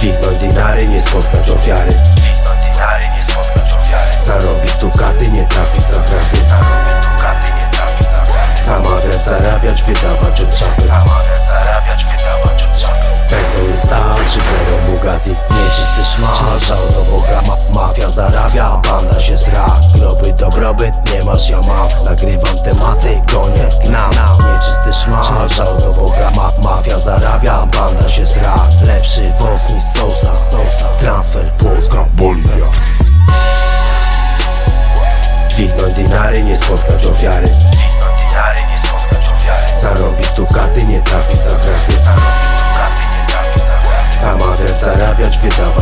Dźwignąć dinary, nie spotkać ofiary. Dźwignąć dinary, nie spotkać ofiary. Zarobić tu katy, nie trafić za kraty Zarobić tu katy, nie trafić za kraty Zamawiać, zarabiać, wydawać od czapy. Zamawiać, zarabiać, wydawać od czapy. Będą stać, czy Bugatti Nieczysty szmal, żał do Boga ma, Mafia zarabia, banda się sra. Groby, dobrobyt, nie masz, ja mam. Nagrywam tematy, gonię, gnam Nieczysty szmal, żał do Boga ma, Mafia zarabia, banda się sra. Lepszy wąs niż Sousa, Transfer, Polska, Boliwia dźwignąć dinary, nie spotkać ofiary zarabiać,